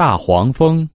大黄蜂。